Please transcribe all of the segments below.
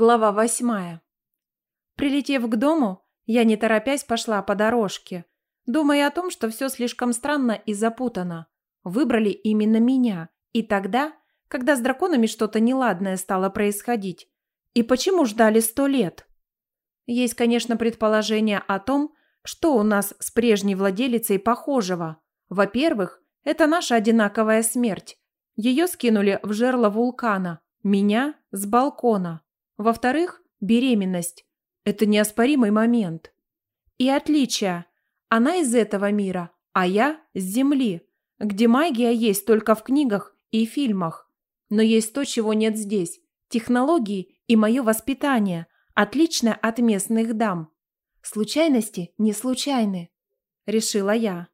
Глава восьмая. Прилетев к дому, я не торопясь пошла по дорожке, думая о том, что все слишком странно и запутано. Выбрали именно меня. И тогда, когда с драконами что-то неладное стало происходить. И почему ждали сто лет? Есть, конечно, предположение о том, что у нас с прежней владелицей похожего. Во-первых, это наша одинаковая смерть. Ее скинули в жерло вулкана, меня – с балкона. Во-вторых, беременность – это неоспоримый момент. И отличие. Она из этого мира, а я – с Земли, где магия есть только в книгах и фильмах. Но есть то, чего нет здесь – технологии и мое воспитание, отличное от местных дам. Случайности не случайны, решила я.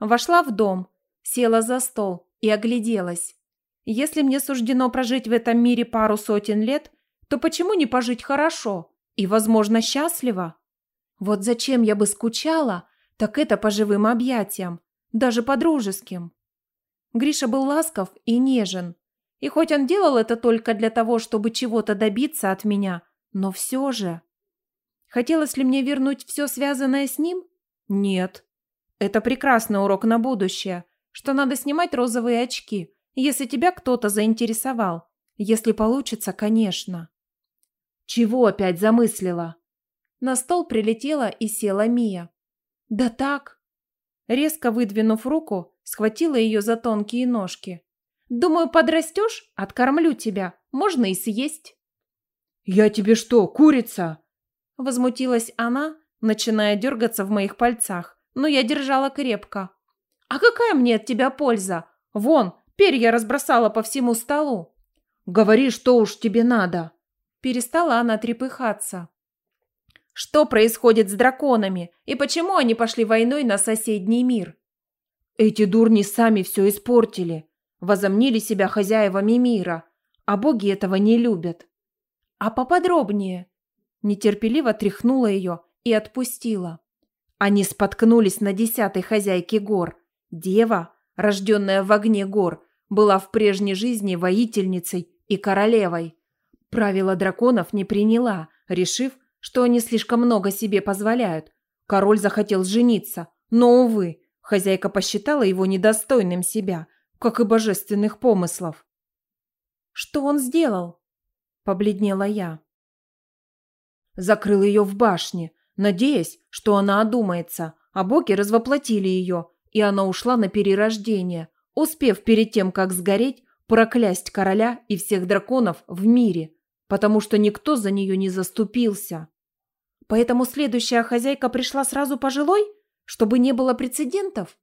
Вошла в дом, села за стол и огляделась. Если мне суждено прожить в этом мире пару сотен лет – то почему не пожить хорошо и, возможно, счастливо? Вот зачем я бы скучала, так это по живым объятиям, даже по дружеским. Гриша был ласков и нежен. И хоть он делал это только для того, чтобы чего-то добиться от меня, но все же... Хотелось ли мне вернуть все связанное с ним? Нет. Это прекрасный урок на будущее, что надо снимать розовые очки, если тебя кто-то заинтересовал. Если получится, конечно. Чего опять замыслила? На стол прилетела и села Мия. Да так. Резко выдвинув руку, схватила ее за тонкие ножки. Думаю, подрастешь, откормлю тебя, можно и съесть. Я тебе что, курица? Возмутилась она, начиная дергаться в моих пальцах, но я держала крепко. А какая мне от тебя польза? Вон, перья разбросала по всему столу. Говори, что уж тебе надо. Перестала она трепыхаться. Что происходит с драконами и почему они пошли войной на соседний мир? Эти дурни сами все испортили. Возомнили себя хозяевами мира, а боги этого не любят. А поподробнее? Нетерпеливо тряхнула ее и отпустила. Они споткнулись на десятой хозяйке гор. Дева, рожденная в огне гор, была в прежней жизни воительницей и королевой. Правила драконов не приняла, решив, что они слишком много себе позволяют. Король захотел жениться, но, увы, хозяйка посчитала его недостойным себя, как и божественных помыслов. «Что он сделал?» – побледнела я. Закрыл ее в башне, надеясь, что она одумается, а боги развоплотили ее, и она ушла на перерождение, успев перед тем, как сгореть, проклясть короля и всех драконов в мире – потому что никто за нее не заступился. Поэтому следующая хозяйка пришла сразу пожилой, чтобы не было прецедентов?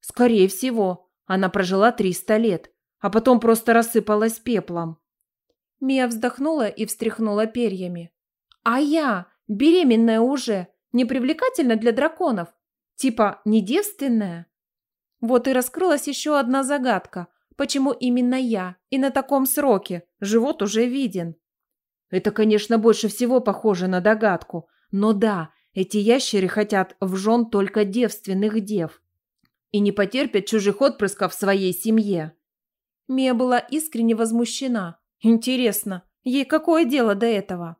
Скорее всего, она прожила 300 лет, а потом просто рассыпалась пеплом. Мия вздохнула и встряхнула перьями. А я, беременная уже, не привлекательна для драконов? Типа не девственная? Вот и раскрылась еще одна загадка. Почему именно я? И на таком сроке? Живот уже виден. Это, конечно, больше всего похоже на догадку. Но да, эти ящеры хотят в жен только девственных дев. И не потерпят чужих отпрысков в своей семье. Мия была искренне возмущена. Интересно, ей какое дело до этого?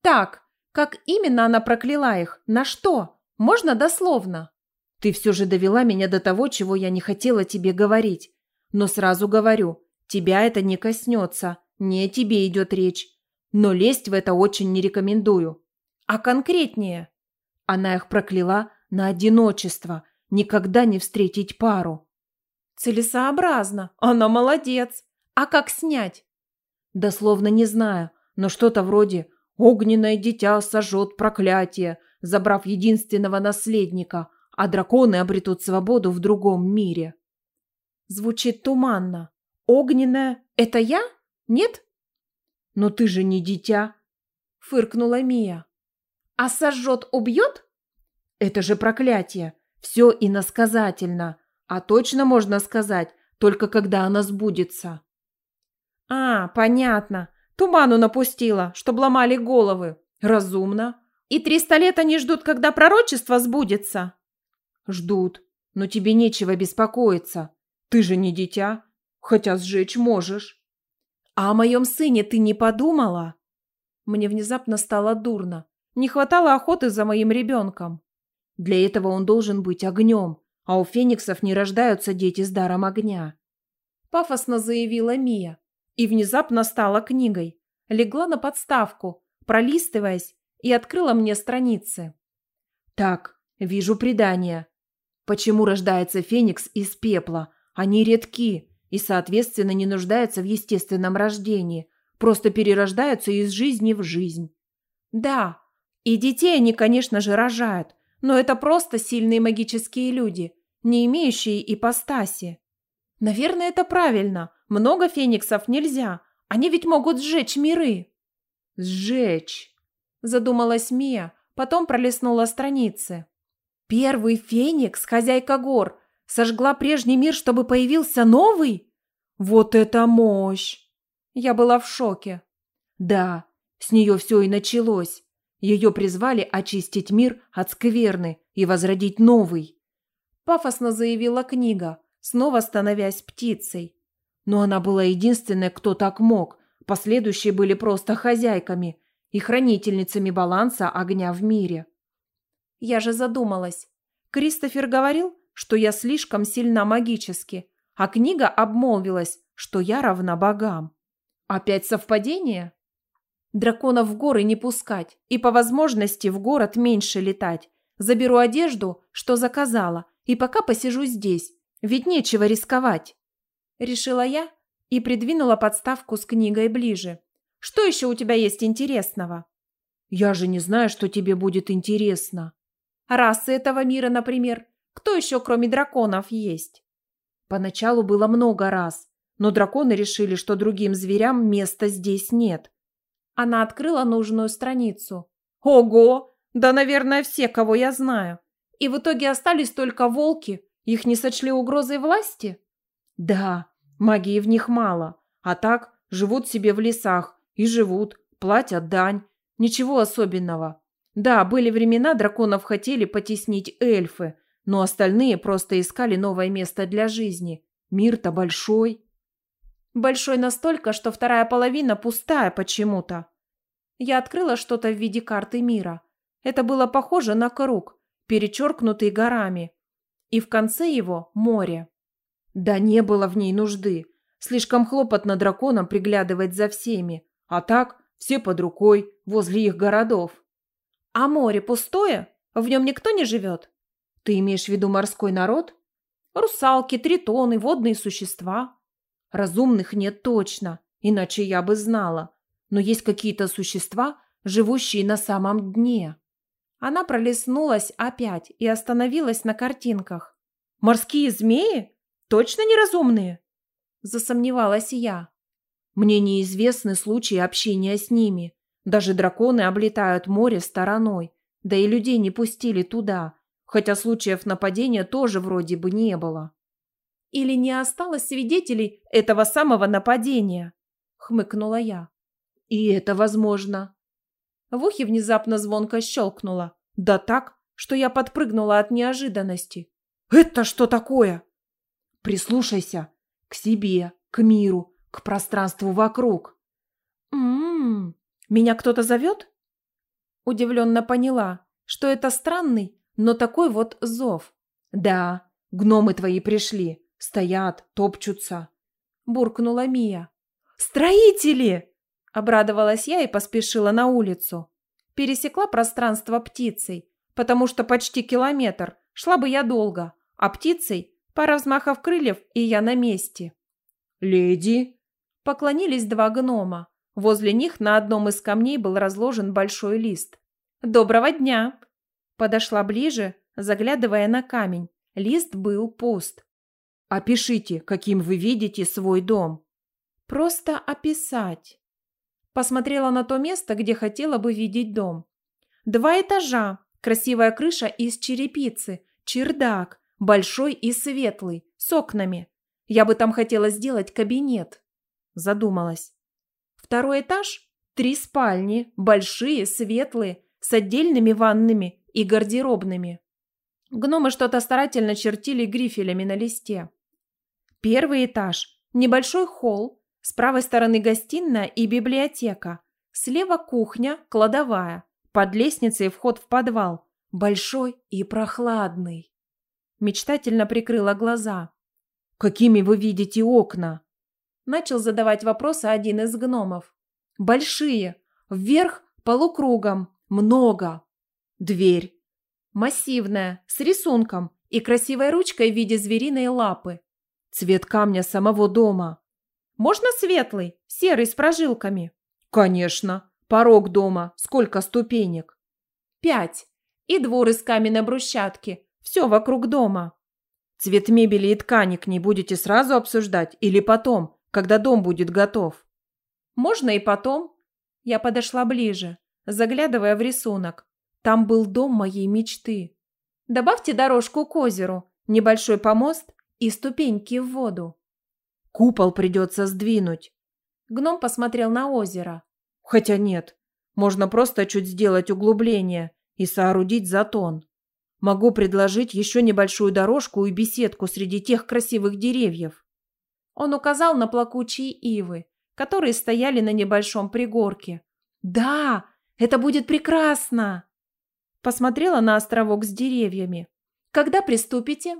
Так, как именно она прокляла их? На что? Можно дословно? Ты все же довела меня до того, чего я не хотела тебе говорить. Но сразу говорю, тебя это не коснется. Не о тебе идет речь но лезть в это очень не рекомендую. А конкретнее? Она их прокляла на одиночество, никогда не встретить пару. Целесообразно, она молодец. А как снять? Дословно не знаю, но что-то вроде «огненное дитя сожжет проклятие», забрав единственного наследника, а драконы обретут свободу в другом мире. Звучит туманно. Огненное – это я? Нет? «Но ты же не дитя!» – фыркнула Мия. «А сожжет убьет?» «Это же проклятие! Все иносказательно, а точно можно сказать, только когда она сбудется». «А, понятно. Туману напустила, чтоб ломали головы. Разумно. И триста лет они ждут, когда пророчество сбудется?» «Ждут. Но тебе нечего беспокоиться. Ты же не дитя, хотя сжечь можешь». «А о моем сыне ты не подумала?» Мне внезапно стало дурно. Не хватало охоты за моим ребенком. Для этого он должен быть огнем, а у фениксов не рождаются дети с даром огня. Пафосно заявила Мия и внезапно стала книгой. Легла на подставку, пролистываясь, и открыла мне страницы. Так, вижу предания. Почему рождается феникс из пепла? Они редки и, соответственно, не нуждаются в естественном рождении, просто перерождаются из жизни в жизнь. Да, и детей они, конечно же, рожают, но это просто сильные магические люди, не имеющие ипостаси. Наверное, это правильно. Много фениксов нельзя. Они ведь могут сжечь миры. Сжечь, задумалась Мия, потом пролистнула страницы. Первый феникс, хозяйка гор, сожгла прежний мир, чтобы появился новый? Вот это мощь! Я была в шоке. Да, с нее все и началось. Ее призвали очистить мир от скверны и возродить новый. Пафосно заявила книга, снова становясь птицей. Но она была единственной, кто так мог. Последующие были просто хозяйками и хранительницами баланса огня в мире. Я же задумалась. Кристофер говорил, что я слишком сильна магически, а книга обмолвилась, что я равна богам. Опять совпадение? Драконов в горы не пускать и по возможности в город меньше летать. Заберу одежду, что заказала, и пока посижу здесь, ведь нечего рисковать. Решила я и придвинула подставку с книгой ближе. Что еще у тебя есть интересного? Я же не знаю, что тебе будет интересно. Расы этого мира, например. Кто еще, кроме драконов, есть? Поначалу было много раз, но драконы решили, что другим зверям места здесь нет. Она открыла нужную страницу. Ого! Да, наверное, все, кого я знаю. И в итоге остались только волки. Их не сочли угрозой власти? Да, магии в них мало. А так, живут себе в лесах. И живут, платят дань. Ничего особенного. Да, были времена, драконов хотели потеснить эльфы, но остальные просто искали новое место для жизни. Мир-то большой. Большой настолько, что вторая половина пустая почему-то. Я открыла что-то в виде карты мира. Это было похоже на круг, перечеркнутый горами. И в конце его море. Да не было в ней нужды. Слишком хлопотно драконам приглядывать за всеми. А так, все под рукой, возле их городов. А море пустое? В нем никто не живет? Ты имеешь в виду морской народ? Русалки, тритоны, водные существа. Разумных нет точно, иначе я бы знала. Но есть какие-то существа, живущие на самом дне. Она пролистнулась опять и остановилась на картинках. «Морские змеи? Точно неразумные?» Засомневалась я. Мне неизвестны случаи общения с ними. Даже драконы облетают море стороной. Да и людей не пустили туда, хотя случаев нападения тоже вроде бы не было. Или не осталось свидетелей этого самого нападения? Хмыкнула я. И это возможно. В ухе внезапно звонко щелкнуло. Да так, что я подпрыгнула от неожиданности. Это что такое? Прислушайся. К себе, к миру, к пространству вокруг. М-м-м. Меня кто-то зовет? Удивленно поняла, что это странный, но такой вот зов. Да, гномы твои пришли. Стоят, топчутся. Буркнула Мия. «Строители!» Обрадовалась я и поспешила на улицу. Пересекла пространство птицей, потому что почти километр. Шла бы я долго, а птицей пара взмахов крыльев, и я на месте. «Леди!» Поклонились два гнома. Возле них на одном из камней был разложен большой лист. «Доброго дня!» Подошла ближе, заглядывая на камень. Лист был пуст. Опишите, каким вы видите свой дом. Просто описать. Посмотрела на то место, где хотела бы видеть дом. Два этажа, красивая крыша из черепицы, чердак, большой и светлый, с окнами. Я бы там хотела сделать кабинет. Задумалась. Второй этаж – три спальни, большие, светлые, с отдельными ванными и гардеробными. Гномы что-то старательно чертили грифелями на листе. Первый этаж – небольшой холл, с правой стороны гостиная и библиотека. Слева кухня, кладовая. Под лестницей вход в подвал. Большой и прохладный. Мечтательно прикрыла глаза. «Какими вы видите окна?» Начал задавать вопросы один из гномов. «Большие. Вверх полукругом. Много. Дверь. Массивная, с рисунком и красивой ручкой в виде звериной лапы. Цвет камня самого дома. Можно светлый, серый с прожилками? Конечно. Порог дома. Сколько ступенек? Пять. И двор из каменной брусчатки. Все вокруг дома. Цвет мебели и ткани к ней будете сразу обсуждать или потом, когда дом будет готов? Можно и потом. Я подошла ближе, заглядывая в рисунок. Там был дом моей мечты. Добавьте дорожку к озеру, небольшой помост и ступеньки в воду. Купол придется сдвинуть. Гном посмотрел на озеро. Хотя нет, можно просто чуть сделать углубление и соорудить затон. Могу предложить еще небольшую дорожку и беседку среди тех красивых деревьев. Он указал на плакучие ивы, которые стояли на небольшом пригорке. «Да, это будет прекрасно!» Посмотрела на островок с деревьями. «Когда приступите?»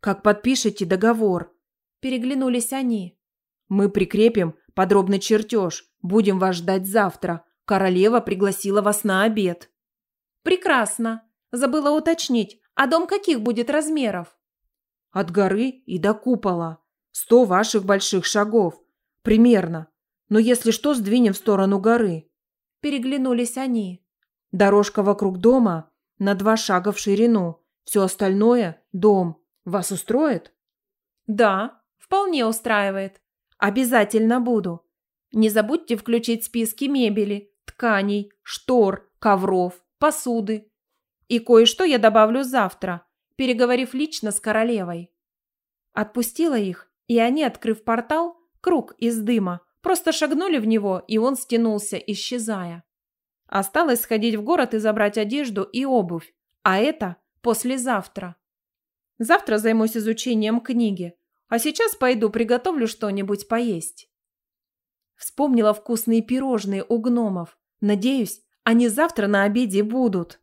«Как подпишете договор?» Переглянулись они. «Мы прикрепим подробный чертеж. Будем вас ждать завтра. Королева пригласила вас на обед». «Прекрасно. Забыла уточнить, а дом каких будет размеров?» «От горы и до купола. Сто ваших больших шагов. Примерно. Но если что, сдвинем в сторону горы». Переглянулись они. Дорожка вокруг дома на два шага в ширину. Все остальное – дом. Вас устроит? Да, вполне устраивает. Обязательно буду. Не забудьте включить списки мебели, тканей, штор, ковров, посуды. И кое-что я добавлю завтра, переговорив лично с королевой. Отпустила их, и они, открыв портал, круг из дыма, просто шагнули в него, и он стянулся, исчезая. Осталось сходить в город и забрать одежду и обувь, а это послезавтра. Завтра займусь изучением книги, а сейчас пойду приготовлю что-нибудь поесть. Вспомнила вкусные пирожные у гномов. Надеюсь, они завтра на обеде будут.